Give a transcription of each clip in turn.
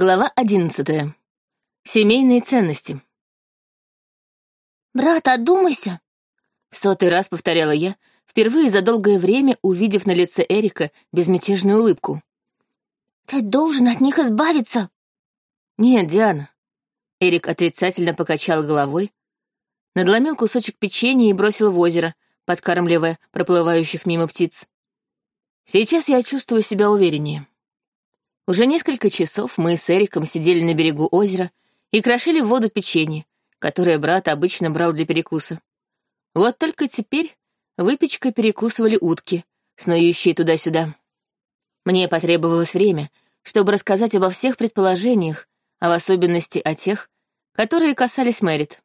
Глава одиннадцатая. Семейные ценности. «Брат, одумайся!» В сотый раз повторяла я, впервые за долгое время увидев на лице Эрика безмятежную улыбку. «Ты должен от них избавиться!» «Нет, Диана». Эрик отрицательно покачал головой, надломил кусочек печенья и бросил в озеро, подкармливая проплывающих мимо птиц. «Сейчас я чувствую себя увереннее». Уже несколько часов мы с Эриком сидели на берегу озера и крошили в воду печенье, которое брат обычно брал для перекуса. Вот только теперь выпечкой перекусывали утки, снующие туда-сюда. Мне потребовалось время, чтобы рассказать обо всех предположениях, а в особенности о тех, которые касались Мэрит.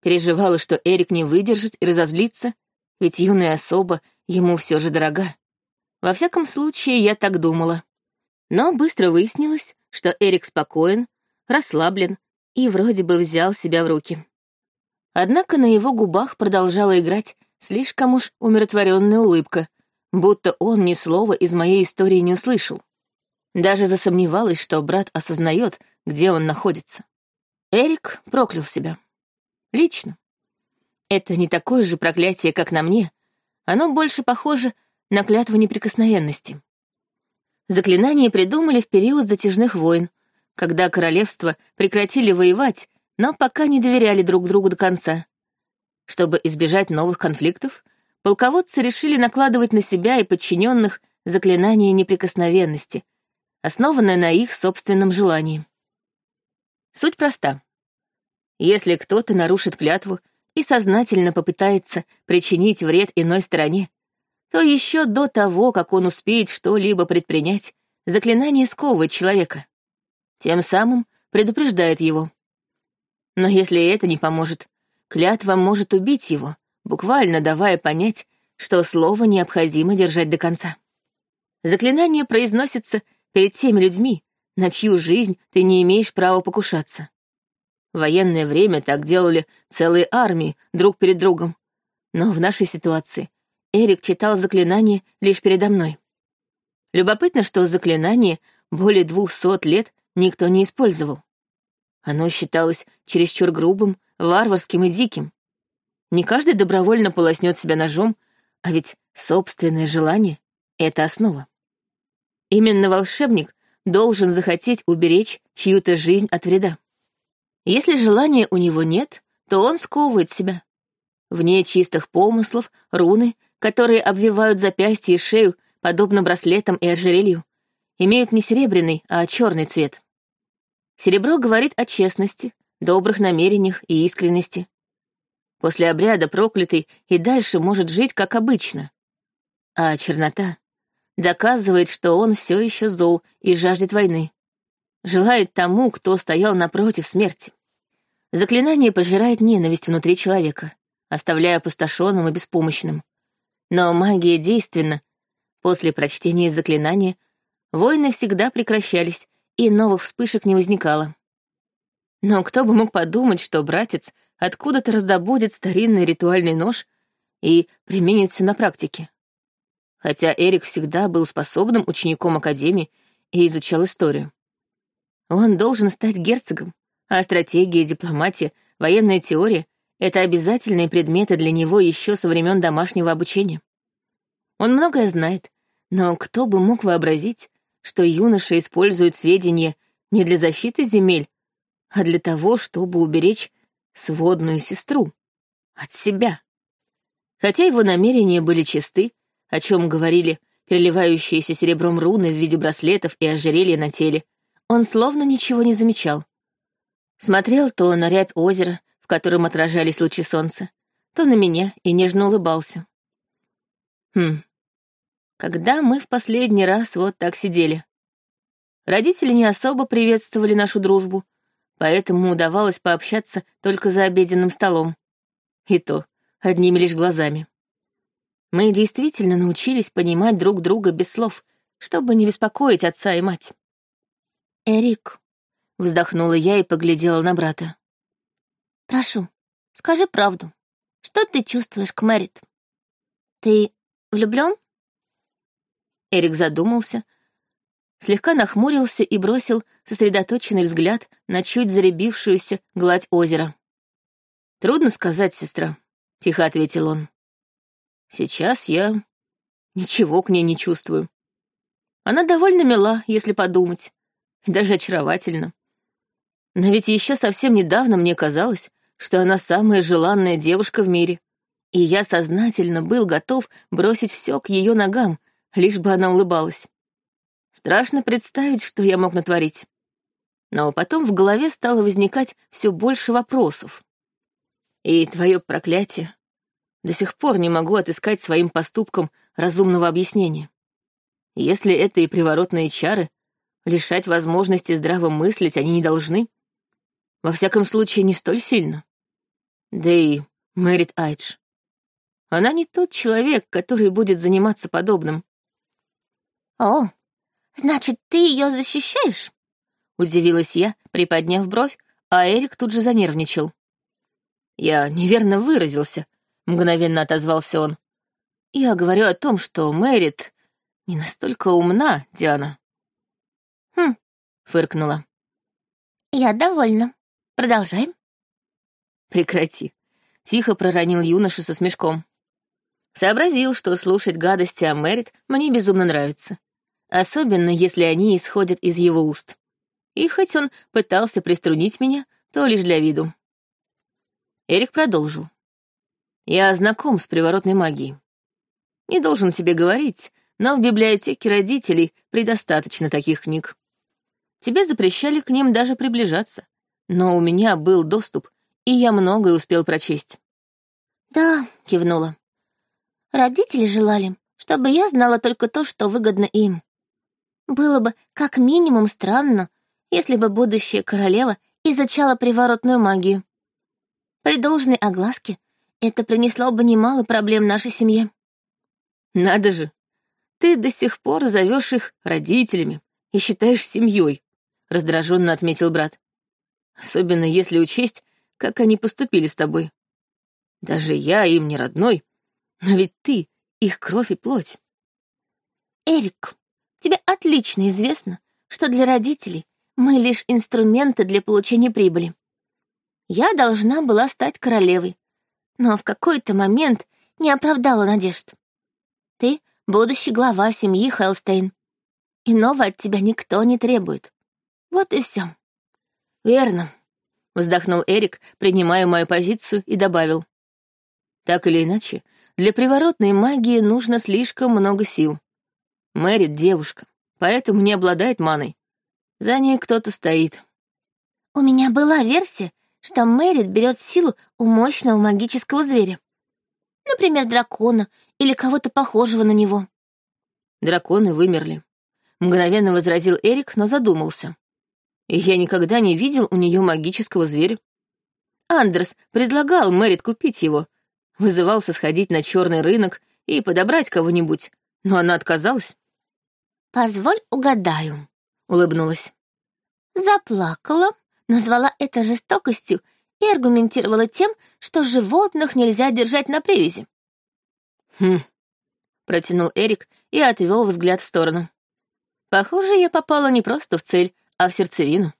Переживала, что Эрик не выдержит и разозлится, ведь юная особа ему все же дорога. Во всяком случае, я так думала. Но быстро выяснилось, что Эрик спокоен, расслаблен и вроде бы взял себя в руки. Однако на его губах продолжала играть слишком уж умиротворенная улыбка, будто он ни слова из моей истории не услышал. Даже засомневалась, что брат осознает, где он находится. Эрик проклял себя. Лично. Это не такое же проклятие, как на мне. Оно больше похоже на клятву неприкосновенности. Заклинание придумали в период затяжных войн, когда королевства прекратили воевать, но пока не доверяли друг другу до конца. Чтобы избежать новых конфликтов, полководцы решили накладывать на себя и подчиненных заклинание неприкосновенности, основанное на их собственном желании. Суть проста. Если кто-то нарушит клятву и сознательно попытается причинить вред иной стороне, то еще до того, как он успеет что-либо предпринять, заклинание сковывает человека. Тем самым предупреждает его. Но если это не поможет, клятва может убить его, буквально давая понять, что слово необходимо держать до конца. Заклинание произносится перед теми людьми, на чью жизнь ты не имеешь права покушаться. В военное время так делали целые армии друг перед другом. Но в нашей ситуации Эрик читал заклинание лишь передо мной. Любопытно, что заклинание более двухсот лет никто не использовал. Оно считалось чересчур грубым, варварским и диким. Не каждый добровольно полоснет себя ножом, а ведь собственное желание — это основа. Именно волшебник должен захотеть уберечь чью-то жизнь от вреда. Если желания у него нет, то он сковывает себя. Вне чистых помыслов, руны которые обвивают запястье и шею, подобно браслетам и ожерелью, имеют не серебряный, а черный цвет. Серебро говорит о честности, добрых намерениях и искренности. После обряда проклятый и дальше может жить как обычно. А чернота доказывает, что он все еще зол и жаждет войны. Желает тому, кто стоял напротив смерти. Заклинание пожирает ненависть внутри человека, оставляя опустошенным и беспомощным. Но магия действенна. После прочтения заклинания войны всегда прекращались, и новых вспышек не возникало. Но кто бы мог подумать, что братец откуда-то раздобудет старинный ритуальный нож и применит все на практике. Хотя Эрик всегда был способным учеником Академии и изучал историю. Он должен стать герцогом, а стратегия, дипломатия, военная теория это обязательные предметы для него еще со времен домашнего обучения. Он многое знает, но кто бы мог вообразить, что юноша использует сведения не для защиты земель, а для того, чтобы уберечь сводную сестру от себя. Хотя его намерения были чисты, о чем говорили переливающиеся серебром руны в виде браслетов и ожерелья на теле, он словно ничего не замечал. Смотрел то на рябь озера, котором отражались лучи солнца, то на меня и нежно улыбался. Хм, когда мы в последний раз вот так сидели? Родители не особо приветствовали нашу дружбу, поэтому удавалось пообщаться только за обеденным столом. И то одними лишь глазами. Мы действительно научились понимать друг друга без слов, чтобы не беспокоить отца и мать. «Эрик», — вздохнула я и поглядела на брата. Прошу, скажи правду. Что ты чувствуешь к Мэрит? Ты влюблен? Эрик задумался, слегка нахмурился и бросил сосредоточенный взгляд на чуть заребившуюся гладь озера. «Трудно сказать, сестра», — тихо ответил он. «Сейчас я ничего к ней не чувствую. Она довольно мила, если подумать, даже очаровательна. Но ведь еще совсем недавно мне казалось, что она самая желанная девушка в мире, и я сознательно был готов бросить все к ее ногам, лишь бы она улыбалась. Страшно представить, что я мог натворить. Но потом в голове стало возникать все больше вопросов. И твое проклятие. До сих пор не могу отыскать своим поступкам разумного объяснения. Если это и приворотные чары, лишать возможности здраво мыслить они не должны. Во всяком случае, не столь сильно. Да и Мэрит Айдж. Она не тот человек, который будет заниматься подобным. «О, значит, ты ее защищаешь?» Удивилась я, приподняв бровь, а Эрик тут же занервничал. «Я неверно выразился», — мгновенно отозвался он. «Я говорю о том, что Мэрит не настолько умна, Диана». «Хм», — фыркнула. «Я довольна. Продолжаем». «Прекрати», — тихо проронил юноша со смешком. Сообразил, что слушать гадости о Мэрит мне безумно нравится. Особенно, если они исходят из его уст. И хоть он пытался приструнить меня, то лишь для виду. Эрик продолжил. «Я знаком с приворотной магией. Не должен тебе говорить, но в библиотеке родителей предостаточно таких книг. Тебе запрещали к ним даже приближаться, но у меня был доступ, и я многое успел прочесть». «Да», — кивнула. «Родители желали, чтобы я знала только то, что выгодно им. Было бы как минимум странно, если бы будущая королева изучала приворотную магию. При должной огласке это принесло бы немало проблем нашей семье. Надо же, ты до сих пор зовешь их родителями и считаешь семьей, раздраженно отметил брат. Особенно если учесть, как они поступили с тобой. Даже я им не родной, но ведь ты — их кровь и плоть. Эрик, тебе отлично известно, что для родителей мы лишь инструменты для получения прибыли. Я должна была стать королевой, но в какой-то момент не оправдала надежд. Ты — будущий глава семьи Хелстейн. Иного от тебя никто не требует. Вот и все. Верно, — вздохнул Эрик, принимая мою позицию, и добавил. Так или иначе, для приворотной магии нужно слишком много сил. Мэрит — девушка, поэтому не обладает маной. За ней кто-то стоит. У меня была версия, что Мэрит берет силу у мощного магического зверя. Например, дракона или кого-то похожего на него. Драконы вымерли. Мгновенно возразил Эрик, но задумался. И я никогда не видел у нее магического зверя. Андерс предлагал Мэрит купить его, вызывался сходить на черный рынок и подобрать кого-нибудь, но она отказалась. «Позволь угадаю», — улыбнулась. «Заплакала, назвала это жестокостью и аргументировала тем, что животных нельзя держать на привязи. «Хм», — протянул Эрик и отвел взгляд в сторону. «Похоже, я попала не просто в цель, а в сердцевину».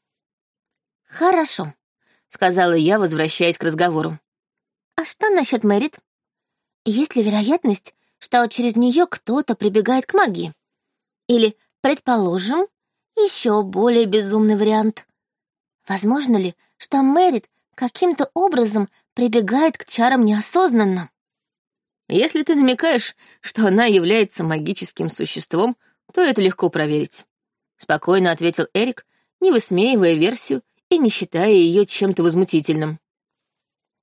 «Хорошо», — сказала я, возвращаясь к разговору. «А что насчет Мэрит? Есть ли вероятность, что через нее кто-то прибегает к магии? Или, предположим, еще более безумный вариант. Возможно ли, что Мэрит каким-то образом прибегает к чарам неосознанно? Если ты намекаешь, что она является магическим существом, то это легко проверить. Спокойно ответил Эрик, не высмеивая версию и не считая ее чем-то возмутительным.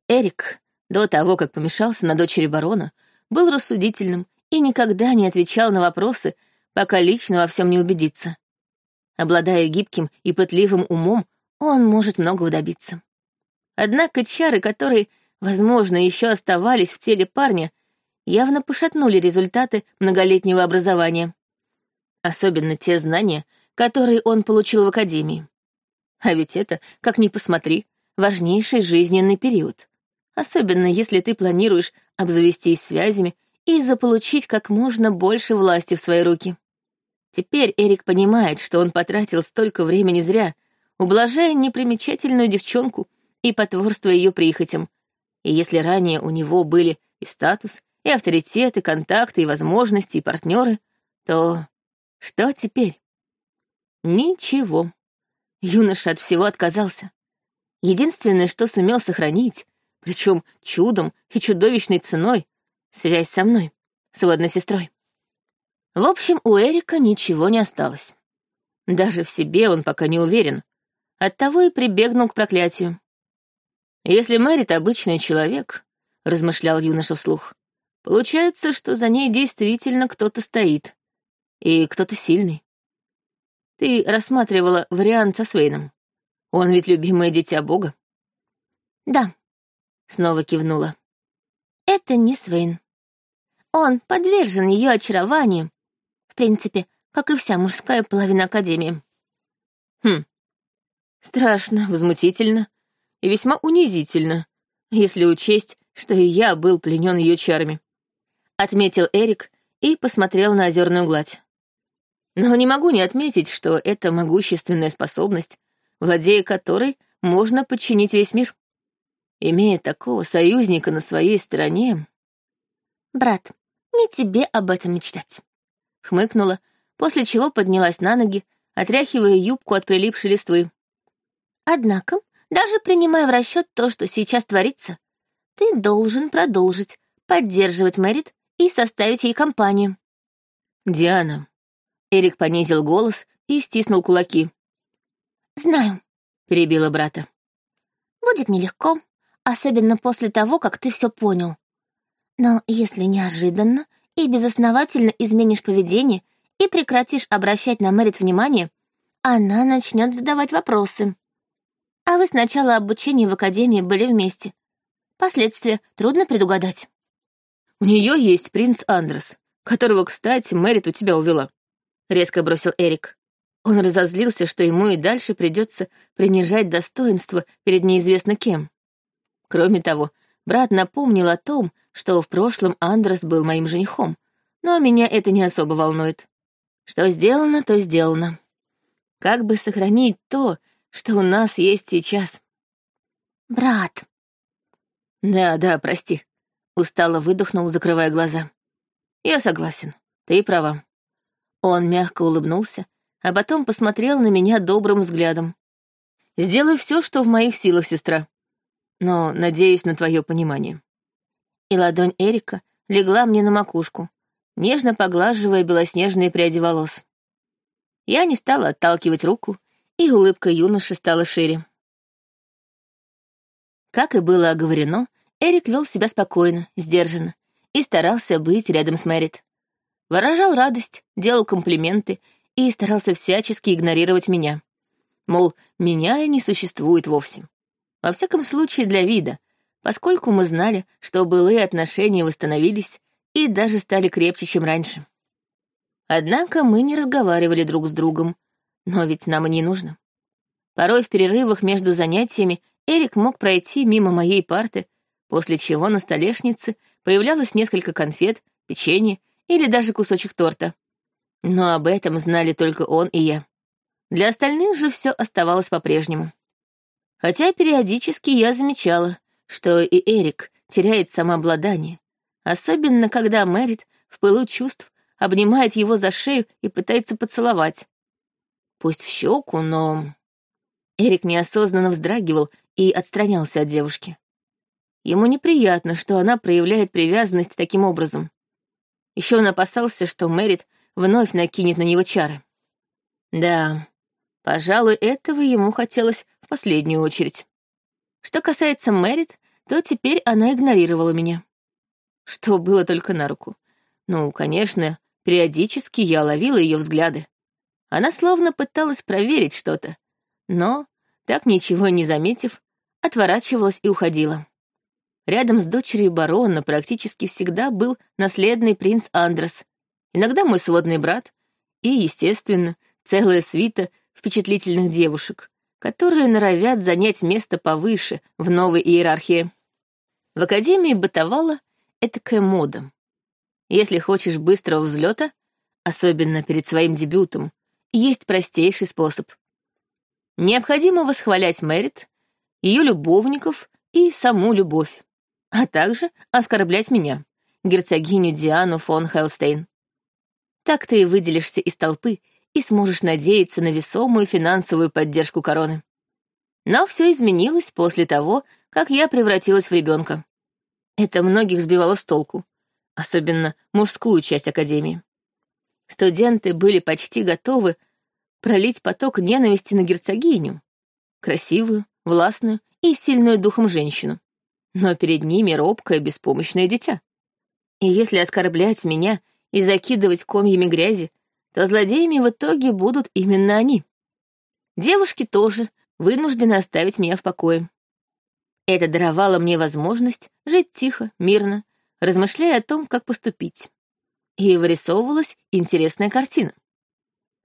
Эрик, до того, как помешался на дочери барона, был рассудительным и никогда не отвечал на вопросы, пока лично во всем не убедится. Обладая гибким и пытливым умом, он может многого добиться. Однако чары, которые, возможно, еще оставались в теле парня, явно пошатнули результаты многолетнего образования. Особенно те знания, которые он получил в академии. А ведь это, как ни посмотри, важнейший жизненный период. Особенно если ты планируешь обзавестись связями и заполучить как можно больше власти в свои руки. Теперь Эрик понимает, что он потратил столько времени зря, ублажая непримечательную девчонку и потворствуя ее прихотям. И если ранее у него были и статус, и авторитет, и контакты, и возможности, и партнеры, то что теперь? Ничего. Юноша от всего отказался. Единственное, что сумел сохранить, причем чудом и чудовищной ценой, связь со мной, сводной сестрой. В общем, у Эрика ничего не осталось. Даже в себе он пока не уверен, оттого и прибегнул к проклятию. «Если Мэрит обычный человек», — размышлял юноша вслух, «получается, что за ней действительно кто-то стоит, и кто-то сильный. Ты рассматривала вариант со Свейном. Он ведь любимое дитя Бога». «Да», — снова кивнула. «Это не Свейн. Он подвержен ее очарованию, в принципе, как и вся мужская половина Академии». «Хм, страшно, возмутительно и весьма унизительно, если учесть, что и я был пленен ее чарами», — отметил Эрик и посмотрел на озерную гладь. Но не могу не отметить, что это могущественная способность, владея которой можно подчинить весь мир. Имея такого союзника на своей стороне... «Брат, не тебе об этом мечтать», — хмыкнула, после чего поднялась на ноги, отряхивая юбку от прилипшей листвы. «Однако, даже принимая в расчет то, что сейчас творится, ты должен продолжить поддерживать Мэрит и составить ей компанию». «Диана, Эрик понизил голос и стиснул кулаки. «Знаю», — перебила брата. «Будет нелегко, особенно после того, как ты все понял. Но если неожиданно и безосновательно изменишь поведение и прекратишь обращать на Мэрит внимание, она начнет задавать вопросы. А вы с начала обучения в Академии были вместе. Последствия трудно предугадать». «У нее есть принц Андрес, которого, кстати, Мэрит у тебя увела», — резко бросил Эрик. Он разозлился, что ему и дальше придется принижать достоинство перед неизвестно кем. Кроме того, брат напомнил о том, что в прошлом Андрес был моим женихом, но меня это не особо волнует. Что сделано, то сделано. Как бы сохранить то, что у нас есть сейчас? Брат. Да, да, прости. Устало выдохнул, закрывая глаза. Я согласен. Ты права. Он мягко улыбнулся, а потом посмотрел на меня добрым взглядом. «Сделаю все, что в моих силах, сестра. Но надеюсь на твое понимание». И ладонь Эрика легла мне на макушку, нежно поглаживая белоснежные пряди волос. Я не стала отталкивать руку, и улыбка юноши стала шире. Как и было оговорено, Эрик вел себя спокойно, сдержанно и старался быть рядом с Мэрит выражал радость, делал комплименты и старался всячески игнорировать меня. Мол, меня и не существует вовсе. Во всяком случае, для вида, поскольку мы знали, что былые отношения восстановились и даже стали крепче, чем раньше. Однако мы не разговаривали друг с другом, но ведь нам и не нужно. Порой в перерывах между занятиями Эрик мог пройти мимо моей парты, после чего на столешнице появлялось несколько конфет, печенье или даже кусочек торта. Но об этом знали только он и я. Для остальных же все оставалось по-прежнему. Хотя периодически я замечала, что и Эрик теряет самообладание, особенно когда Мэрит в пылу чувств обнимает его за шею и пытается поцеловать. Пусть в щеку, но... Эрик неосознанно вздрагивал и отстранялся от девушки. Ему неприятно, что она проявляет привязанность таким образом. Еще он опасался, что Мэрит вновь накинет на него чары. Да, пожалуй, этого ему хотелось в последнюю очередь. Что касается Мэрит, то теперь она игнорировала меня. Что было только на руку. Ну, конечно, периодически я ловила ее взгляды. Она словно пыталась проверить что-то, но, так ничего не заметив, отворачивалась и уходила. Рядом с дочерью барона практически всегда был наследный принц Андрес, иногда мой сводный брат и, естественно, целая свита впечатлительных девушек, которые норовят занять место повыше в новой иерархии. В академии бытовала этакая мода. Если хочешь быстрого взлета, особенно перед своим дебютом, есть простейший способ. Необходимо восхвалять Мэрит, ее любовников и саму любовь, а также оскорблять меня, герцогиню Диану фон Хелстейн. Так ты и выделишься из толпы и сможешь надеяться на весомую финансовую поддержку короны. Но все изменилось после того, как я превратилась в ребенка. Это многих сбивало с толку, особенно мужскую часть Академии. Студенты были почти готовы пролить поток ненависти на герцогиню, красивую, властную и сильную духом женщину, но перед ними робкое, беспомощное дитя. И если оскорблять меня и закидывать комьями грязи, то злодеями в итоге будут именно они. Девушки тоже вынуждены оставить меня в покое. Это даровало мне возможность жить тихо, мирно, размышляя о том, как поступить. И вырисовывалась интересная картина.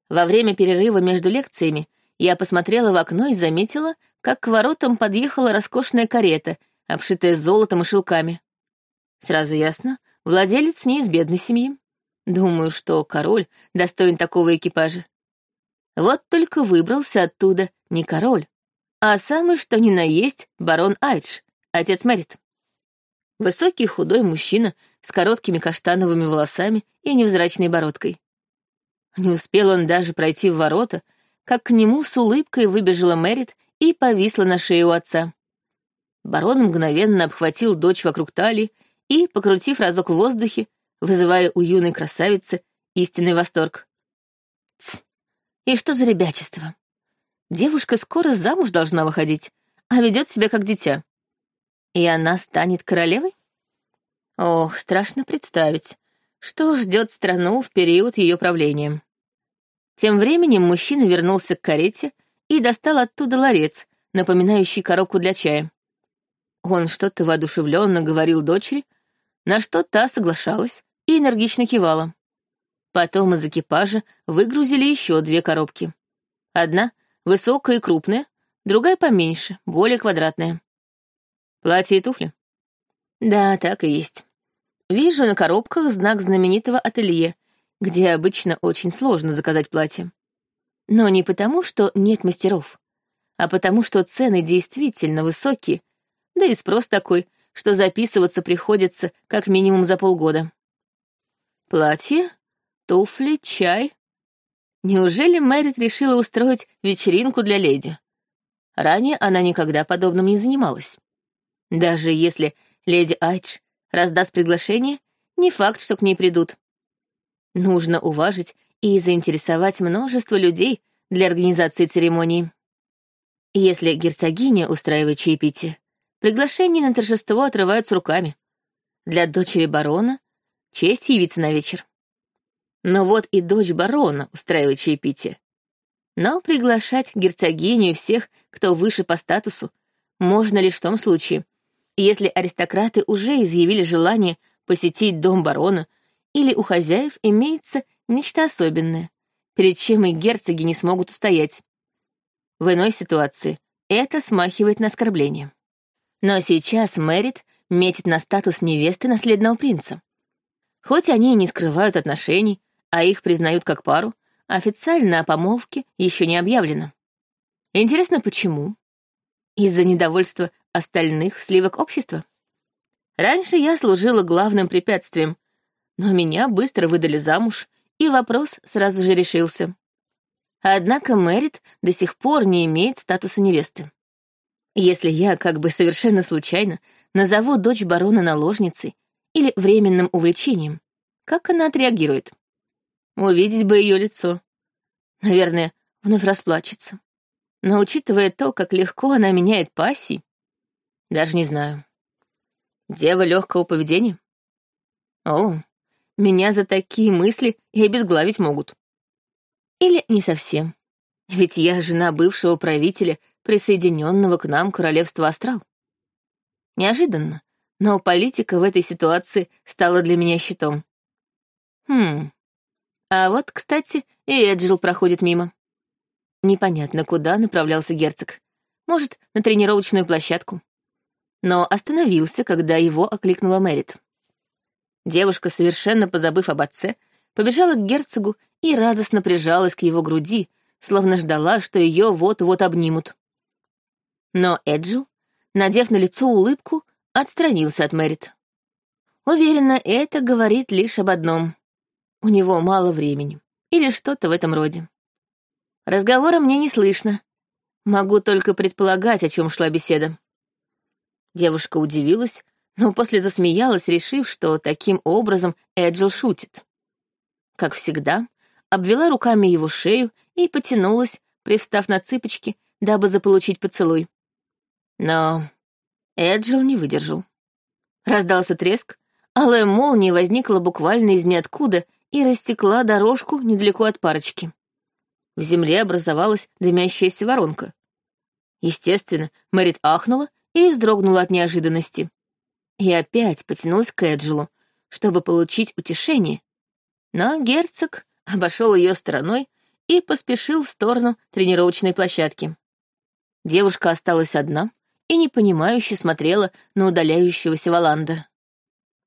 Во время перерыва между лекциями я посмотрела в окно и заметила, как к воротам подъехала роскошная карета, обшитая золотом и шелками. Сразу ясно, владелец не из бедной семьи. Думаю, что король достоин такого экипажа. Вот только выбрался оттуда не король, а самый что ни на есть барон Айдж, отец Мэрит. Высокий худой мужчина с короткими каштановыми волосами и невзрачной бородкой. Не успел он даже пройти в ворота, как к нему с улыбкой выбежала Мэрит и повисла на шее у отца. Барон мгновенно обхватил дочь вокруг талии и, покрутив разок в воздухе, вызывая у юной красавицы истинный восторг. Тс, и что за ребячество? Девушка скоро замуж должна выходить, а ведет себя как дитя. И она станет королевой? Ох, страшно представить, что ждет страну в период ее правления. Тем временем мужчина вернулся к карете и достал оттуда ларец, напоминающий коробку для чая. Он что-то воодушевленно говорил дочери, на что та соглашалась и энергично кивала. Потом из экипажа выгрузили еще две коробки. Одна — высокая и крупная, другая поменьше, более квадратная. Платье и туфли? Да, так и есть. Вижу на коробках знак знаменитого ателье, где обычно очень сложно заказать платье. Но не потому, что нет мастеров, а потому, что цены действительно высокие, да и спрос такой, что записываться приходится как минимум за полгода. Платье, туфли, чай. Неужели Мэрит решила устроить вечеринку для леди? Ранее она никогда подобным не занималась. Даже если леди Айдж раздаст приглашение, не факт, что к ней придут. Нужно уважить и заинтересовать множество людей для организации церемонии. Если герцогиня устраивает чаепитие, приглашение на торжество отрываются руками. Для дочери барона честь явиться на вечер. Но вот и дочь барона устраивает чаепитие. Но приглашать герцогиню и всех, кто выше по статусу, можно лишь в том случае, если аристократы уже изъявили желание посетить дом барона или у хозяев имеется нечто особенное, перед чем и герцоги не смогут устоять. В иной ситуации это смахивает на оскорбление. Но сейчас Мэрит метит на статус невесты наследного принца. Хоть они и не скрывают отношений, а их признают как пару, официально о помолвке еще не объявлено. Интересно, почему? Из-за недовольства остальных сливок общества? Раньше я служила главным препятствием, но меня быстро выдали замуж, и вопрос сразу же решился. Однако Мэрит до сих пор не имеет статуса невесты. Если я как бы совершенно случайно назову дочь барона наложницей или временным увлечением, как она отреагирует? Увидеть бы ее лицо. Наверное, вновь расплачется. Но учитывая то, как легко она меняет пассий, даже не знаю. Дева легкого поведения? О, меня за такие мысли и обезглавить могут. Или не совсем. Ведь я жена бывшего правителя, присоединенного к нам королевства Астрал. Неожиданно, но политика в этой ситуации стала для меня щитом. Хм. А вот, кстати, и Эджил проходит мимо. Непонятно, куда направлялся герцог. Может, на тренировочную площадку. Но остановился, когда его окликнула Мэрит. Девушка, совершенно позабыв об отце, побежала к герцогу и радостно прижалась к его груди, словно ждала, что ее вот-вот обнимут. Но Эджил, надев на лицо улыбку, отстранился от Мэрит. Уверена, это говорит лишь об одном. У него мало времени. Или что-то в этом роде. Разговора мне не слышно. Могу только предполагать, о чем шла беседа. Девушка удивилась, но после засмеялась, решив, что таким образом Эджил шутит. Как всегда, обвела руками его шею и потянулась, привстав на цыпочки, дабы заполучить поцелуй. Но Эджил не выдержал. Раздался треск, алая молния возникла буквально из ниоткуда и растекла дорожку недалеко от парочки. В земле образовалась дымящаяся воронка. Естественно, Мэрит ахнула и вздрогнула от неожиданности. И опять потянулась к Эджелу, чтобы получить утешение. Но герцог обошел ее стороной и поспешил в сторону тренировочной площадки. Девушка осталась одна и непонимающе смотрела на удаляющегося Валанда.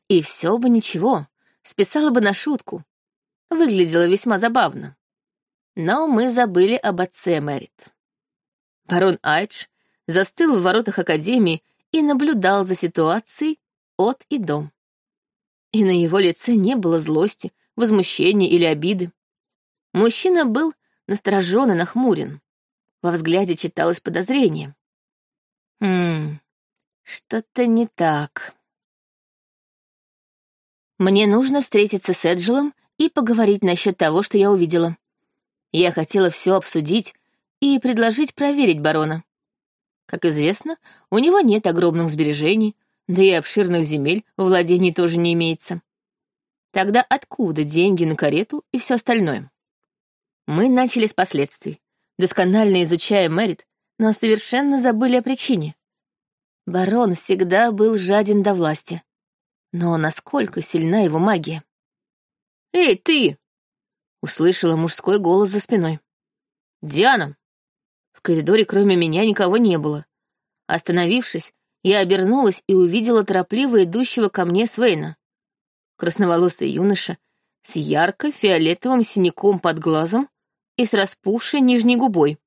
И все бы ничего, списала бы на шутку. Выглядело весьма забавно. Но мы забыли об отце Мэрит. Барон Айдж застыл в воротах Академии и наблюдал за ситуацией от и до. И на его лице не было злости, возмущения или обиды. Мужчина был насторожен и нахмурен. Во взгляде читалось подозрение. Хм, что-то не так. Мне нужно встретиться с Эджелом и поговорить насчет того, что я увидела. Я хотела все обсудить и предложить проверить барона. Как известно, у него нет огромных сбережений, да и обширных земель в владении тоже не имеется. Тогда откуда деньги на карету и все остальное? Мы начали с последствий, досконально изучая Мэрит, но совершенно забыли о причине. Барон всегда был жаден до власти. Но насколько сильна его магия? «Эй, ты!» — услышала мужской голос за спиной. «Диана!» В коридоре кроме меня никого не было. Остановившись, я обернулась и увидела торопливо идущего ко мне Свейна. Красноволосый юноша с ярко-фиолетовым синяком под глазом и с распухшей нижней губой.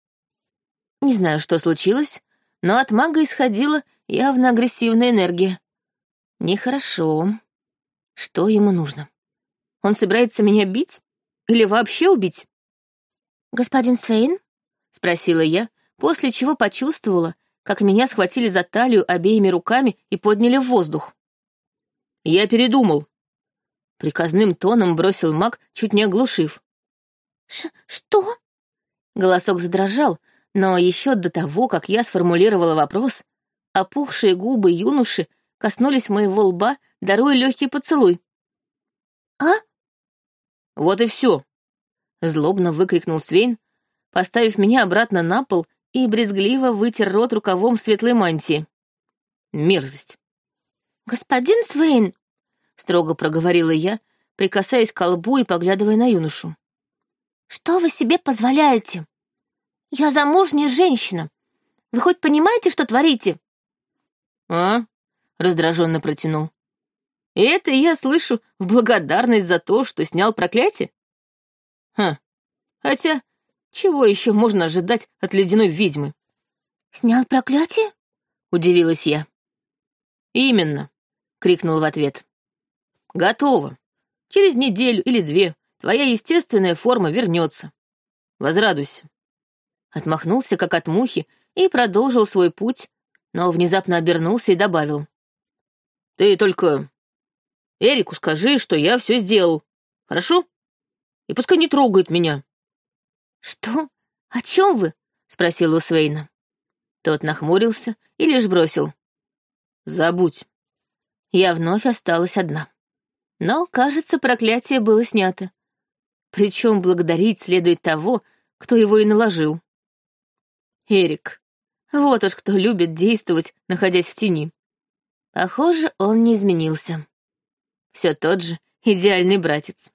Не знаю, что случилось, но от мага исходила явно агрессивная энергия. Нехорошо. Что ему нужно? Он собирается меня бить? Или вообще убить? «Господин Свейн?» — спросила я, после чего почувствовала, как меня схватили за талию обеими руками и подняли в воздух. «Я передумал», — приказным тоном бросил маг, чуть не оглушив. Ш «Что?» Голосок задрожал, но еще до того, как я сформулировала вопрос, опухшие губы юноши коснулись моего лба, даруя легкий поцелуй. «А?» «Вот и все!» — злобно выкрикнул Свейн, поставив меня обратно на пол и брезгливо вытер рот рукавом светлой мантии. Мерзость. «Господин Свейн!» — строго проговорила я, прикасаясь к лбу и поглядывая на юношу. «Что вы себе позволяете? Я замужняя женщина. Вы хоть понимаете, что творите?» «А?» — раздраженно протянул. «И это я слышу в благодарность за то, что снял проклятие? Ха, хотя чего еще можно ожидать от ледяной ведьмы?» «Снял проклятие?» — удивилась я. «Именно», — крикнул в ответ. «Готово. Через неделю или две твоя естественная форма вернется. Возрадуйся». Отмахнулся, как от мухи, и продолжил свой путь, но внезапно обернулся и добавил. «Ты только Эрику скажи, что я все сделал, хорошо? И пускай не трогает меня». «Что? О чем вы?» — спросил у Свейна. Тот нахмурился и лишь бросил. «Забудь». Я вновь осталась одна. Но, кажется, проклятие было снято. Причем благодарить следует того, кто его и наложил. Эрик. Вот уж кто любит действовать, находясь в тени. Похоже, он не изменился. Все тот же идеальный братец.